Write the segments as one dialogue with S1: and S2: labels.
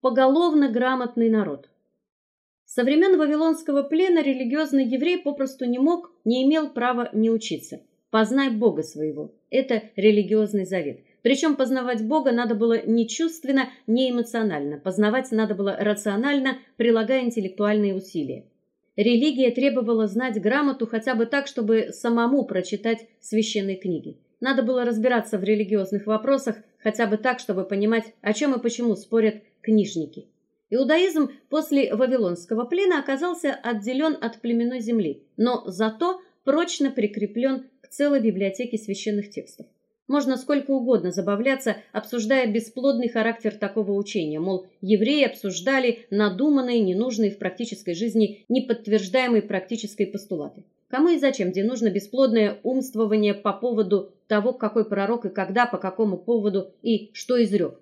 S1: поголовно грамотный народ. Со времен Вавилонского плена религиозный еврей попросту не мог, не имел права не учиться. Познай Бога своего. Это религиозный завет. Причем познавать Бога надо было не чувственно, не эмоционально. Познавать надо было рационально, прилагая интеллектуальные усилия. Религия требовала знать грамоту хотя бы так, чтобы самому прочитать священные книги. Надо было разбираться в религиозных вопросах хотя бы так, чтобы понимать, о чем и почему спорят книжники. Иудаизм после Вавилонского плена оказался отделен от племенной земли, но зато прочно прикреплен к целой библиотеке священных текстов. Можно сколько угодно забавляться, обсуждая бесплодный характер такого учения, мол, евреи обсуждали надуманные, ненужные в практической жизни, неподтверждаемые практической постулаты. Кому и зачем, где нужно бесплодное умствование по поводу того, какой пророк и когда, по какому поводу и что изрек.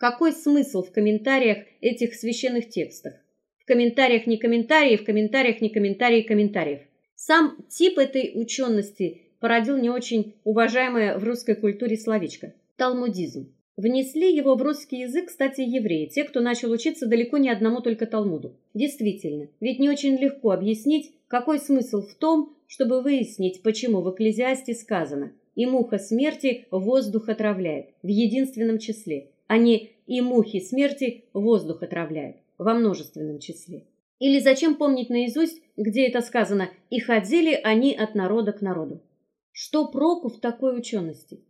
S1: Какой смысл в комментариях этих священных текстов? В комментариях не комментарии, в комментариях не комментарии комментариев. Сам тип этой учености породил не очень уважаемое в русской культуре словечко талмудизм. Внесли его в русский язык, кстати, евреи, те, кто начал учиться далеко не одному только Талмуду. Действительно, ведь не очень легко объяснить, какой смысл в том, чтобы выяснить, почему в Экклезиасте сказано: "И муха смерти воздух отравляет" в единственном числе, не "и мухи смерти воздух отравляют" во множественном числе. Или зачем помнить наизусть, где это сказано: "И ходили они от народа к народу"? Что проку в такой учености?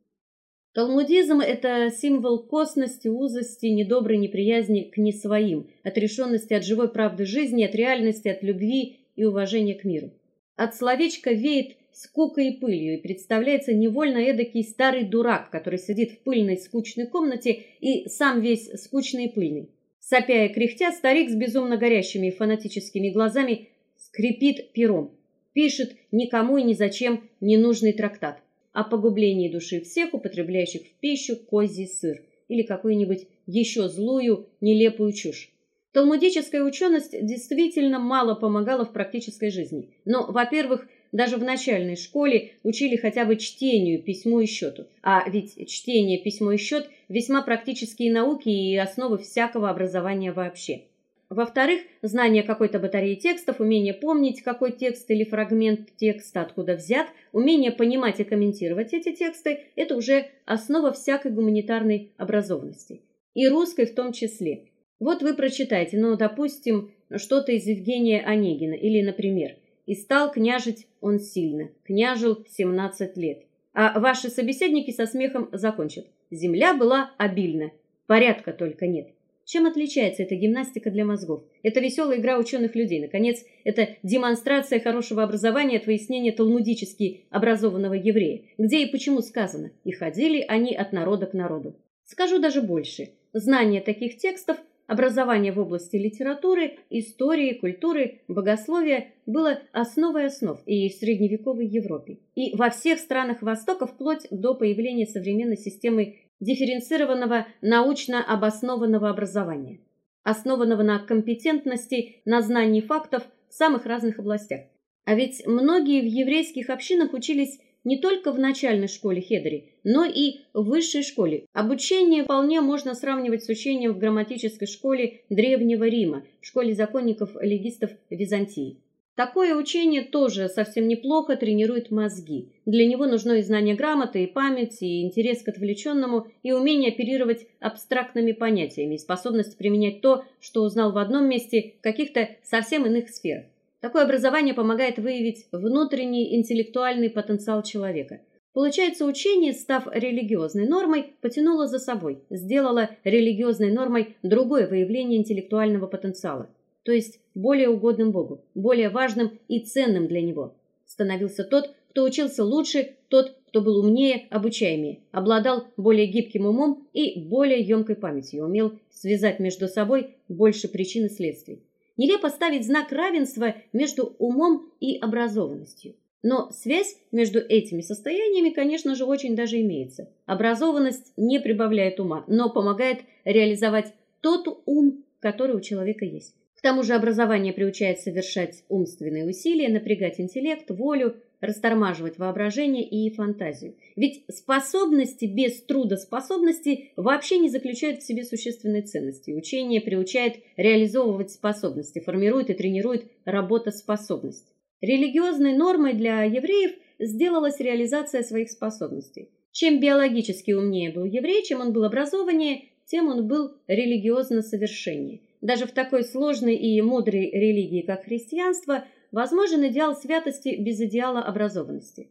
S1: Талмудизм это символ косности, узости, недоброй неприязни к не своим, отрешенности от живой правды жизни, от реальности, от любви и уважения к миру. От словечка веет скукой и пылью, и представляется невольно эдакий старый дурак, который сидит в пыльной скучной комнате и сам весь скучный и пыльный. Сопя и кряхтя, старик с безумно горящими фанатическими глазами скрипит пером пишет никому и ни зачем ненужный трактат о погублении души всех, употребляющих в пищу козий сыр или какую-нибудь еще злую, нелепую чушь. Талмудическая ученость действительно мало помогала в практической жизни. Но, во-первых, даже в начальной школе учили хотя бы чтению, письму и счету. А ведь чтение, письмо и счет весьма практические науки и основы всякого образования вообще. Во-вторых, знание какой-то батареи текстов, умение помнить, какой текст или фрагмент текста откуда взят, умение понимать и комментировать эти тексты это уже основа всякой гуманитарной образованности, и русской в том числе. Вот вы прочитаете, ну, допустим, что-то из Евгения Онегина или, например, и стал княжить он сильно, княжил 17 лет. А ваши собеседники со смехом закончат: земля была обильна, порядка только нет. Чем отличается эта гимнастика для мозгов? Это веселая игра ученых людей. Наконец, это демонстрация хорошего образования от выяснения талмудически образованного еврея. Где и почему сказано: "И ходили они от народа к народу". Скажу даже больше. Знание таких текстов, образование в области литературы, истории, культуры, богословия было основой основ и в средневековой Европе, и во всех странах Востока вплоть до появления современной системы дифференцированного научно обоснованного образования, основанного на компетентности, на знании фактов в самых разных областях. А ведь многие в еврейских общинах учились не только в начальной школе Хедери, но и в высшей школе. Обучение вполне можно сравнивать с учением в грамматической школе древнего Рима, школе законников-легистов Византии. Такое учение тоже совсем неплохо тренирует мозги. Для него нужно и знание грамоты, и память, и интерес к отвлеченному, и умение оперировать абстрактными понятиями, и способность применять то, что узнал в одном месте, в каких-то совсем иных сферах. Такое образование помогает выявить внутренний интеллектуальный потенциал человека. Получается, учение, став религиозной нормой, потянуло за собой, сделало религиозной нормой другое выявление интеллектуального потенциала то есть более угодным Богу, более важным и ценным для него. Становился тот, кто учился лучше, тот, кто был умнее, обучаемее, обладал более гибким умом и более емкой памятью, умел связать между собой больше причин и следствий. Нелепо ставить знак равенства между умом и образованностью. Но связь между этими состояниями, конечно же, очень даже имеется. Образованность не прибавляет ума, но помогает реализовать тот ум, который у человека есть. К тому же образование приучает совершать умственные усилия, напрягать интеллект, волю, растормаживать воображение и фантазию. Ведь способности без трудоспособности вообще не заключают в себе существенной ценности. Учение приучает реализовывать способности, формирует и тренирует работоспособность. Религиозной нормой для евреев сделалась реализация своих способностей. Чем биологически умнее был еврей, чем он был образованнее, тем он был религиозно совершеннее. Даже в такой сложной и мудрой религии, как христианство, возможен идеал святости без идеала образованности.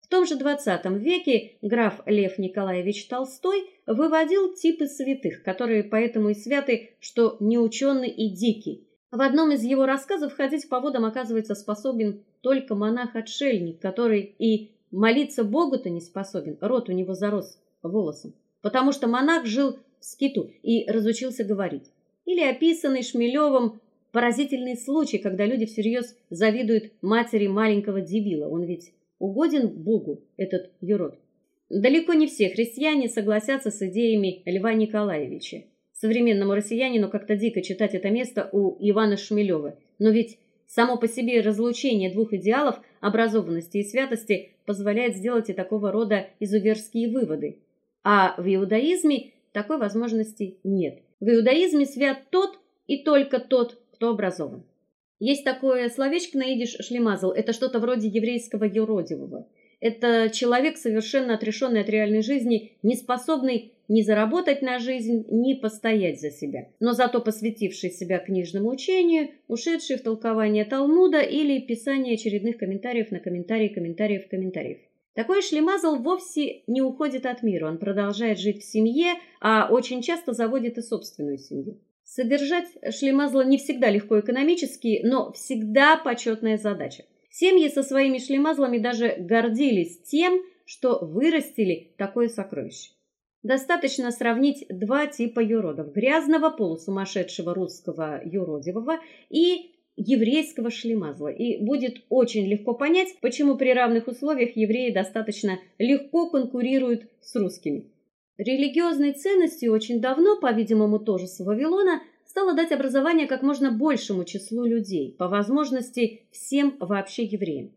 S1: В том же XX веке граф Лев Николаевич Толстой выводил типы святых, которые поэтому и святы, что не ученый и дикий. В одном из его рассказов ходить по водам оказывается способен только монах-отшельник, который и молиться Богу-то не способен, рот у него зарос волосом, потому что монах жил в скиту и разучился говорить. Или описанный Шмелевым поразительный случай, когда люди всерьез завидуют матери маленького дебила. Он ведь угоден Богу, этот юрод. Далеко не все христиане согласятся с идеями Льва Николаевича. Современному россиянину как-то дико читать это место у Ивана Шмелева. Но ведь само по себе разлучение двух идеалов образованности и святости позволяет сделать и такого рода изуверские выводы. А в иудаизме такой возможности нет. В иудаизме свят тот и только тот, кто образован. Есть такое словечко на идиш шлемазл. Это что-то вроде еврейского юродивого. Это человек совершенно отрешенный от реальной жизни, не способный ни заработать на жизнь, ни постоять за себя, но зато посвятивший себя книжному учению, ушедший в толкование Талмуда или писание очередных комментариев на комментарии комментариев комментариев. Такой шлемазл вовсе не уходит от мира, он продолжает жить в семье, а очень часто заводит и собственную семью. Содержать шлемазла не всегда легко экономически, но всегда почетная задача. Семьи со своими шлемазлами даже гордились тем, что вырастили такое сокровище. Достаточно сравнить два типа юродов: грязного полусумасшедшего русского юродивого и еврейского шлемазла. И будет очень легко понять, почему при равных условиях евреи достаточно легко конкурируют с русскими. Религиозной ценностью очень давно, по-видимому, тоже с Вавилона, стало дать образование как можно большему числу людей, по возможности всем вообще евреям.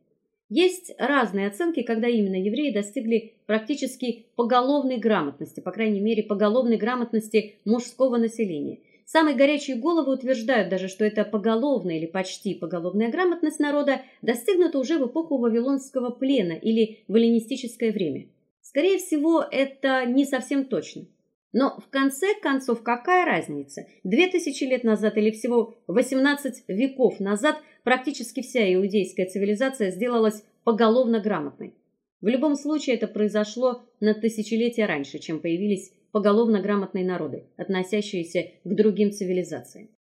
S1: Есть разные оценки, когда именно евреи достигли практически поголовной грамотности, по крайней мере, поголовной грамотности мужского населения. Самые горячие головы утверждают даже, что это поголовная или почти поголовная грамотность народа достигнута уже в эпоху вавилонского плена или в эллинистическое время. Скорее всего, это не совсем точно. Но в конце концов, какая разница? Две тысячи лет назад или всего 18 веков назад практически вся иудейская цивилизация сделалась поголовно грамотной. В любом случае это произошло на тысячелетия раньше, чем появились поголовно грамотные народы, относящиеся к другим цивилизациям.